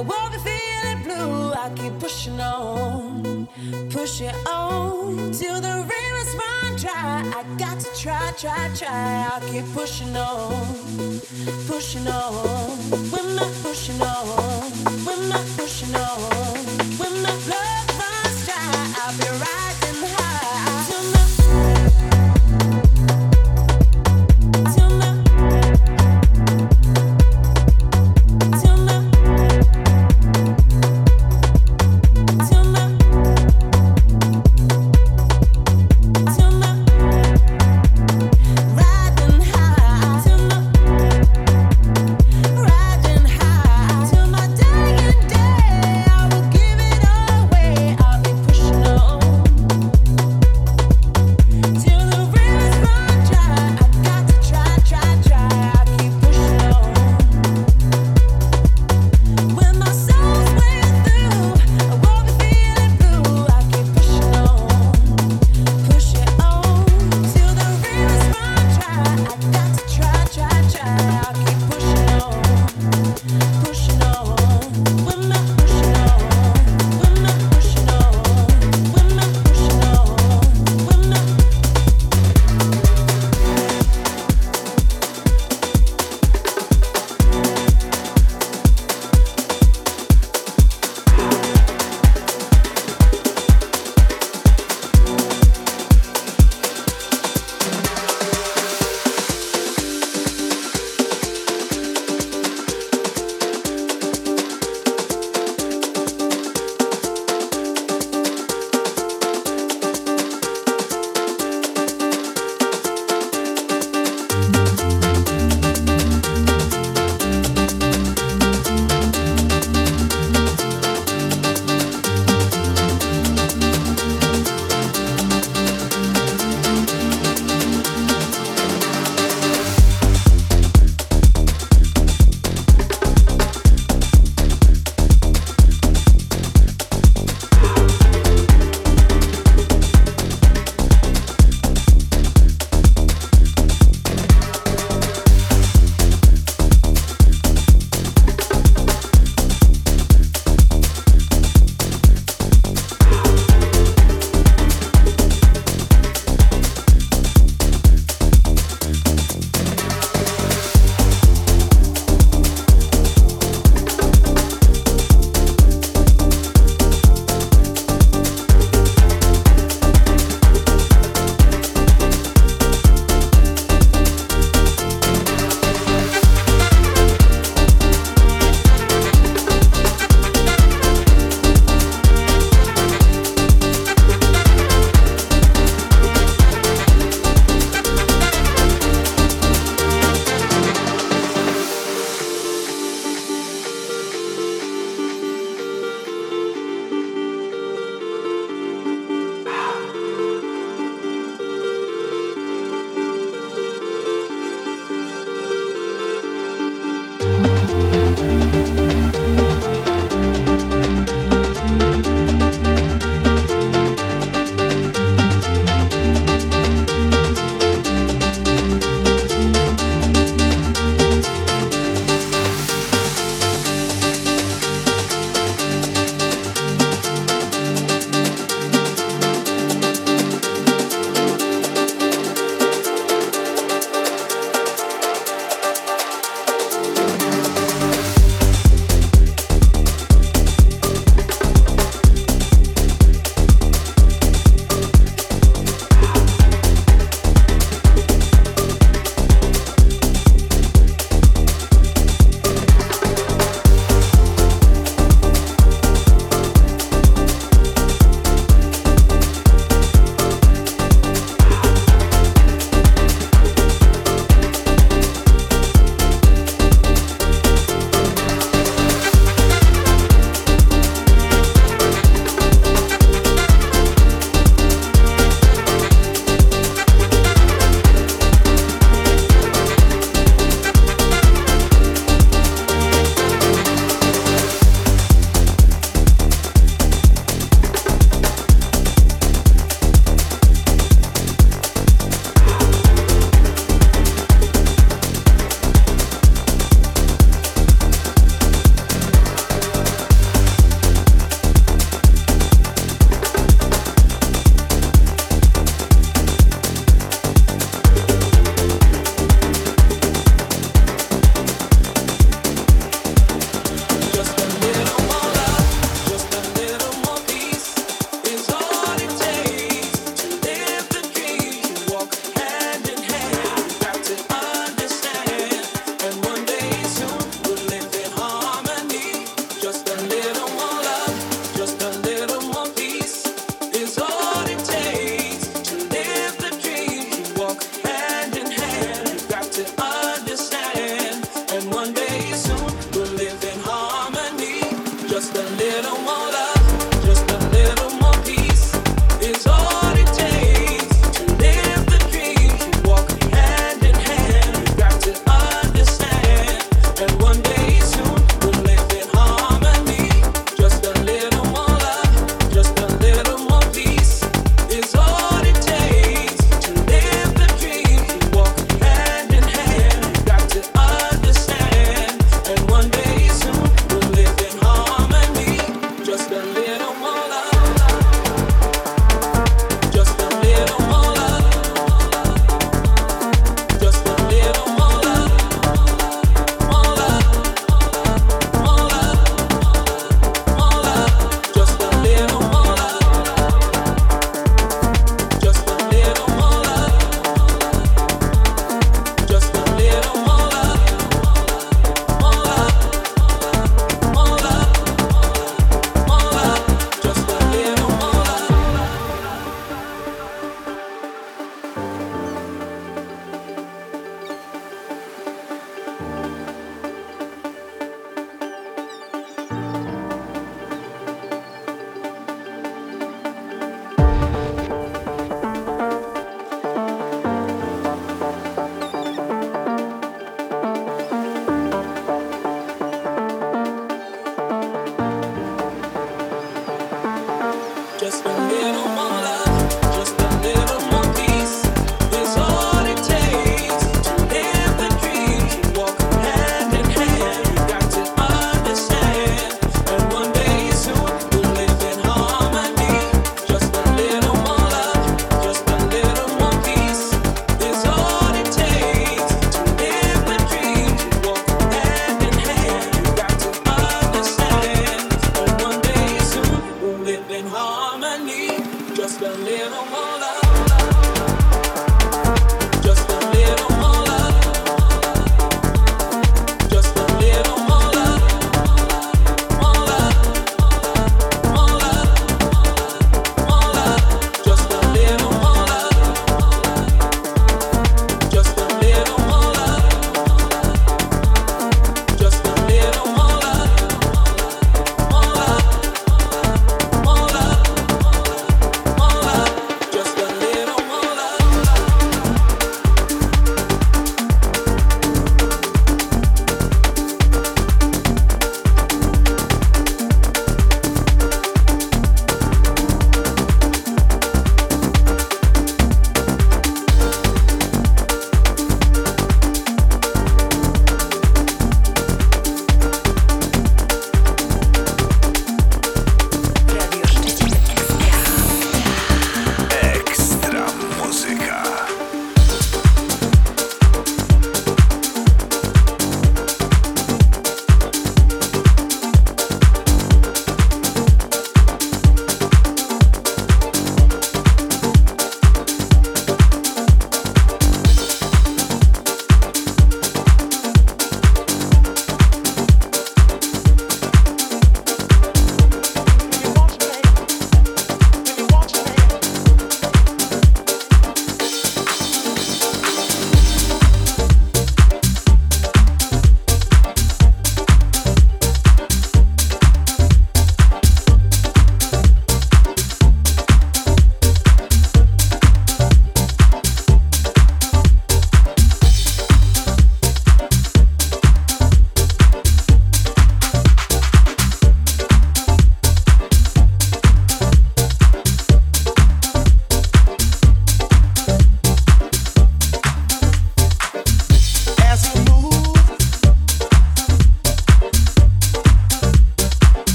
I won't be feeling blue. I keep pushing on, pushing on till the rain is run dry. I got to try, try, try. I keep pushing on, pushing on. We're not pushing on. We're not pushing on.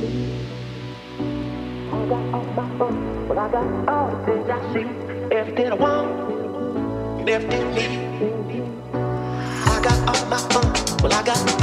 I got all my fun. Well, I got all the things I see. Everything I want, everything I need. I got all my fun. Well, I got.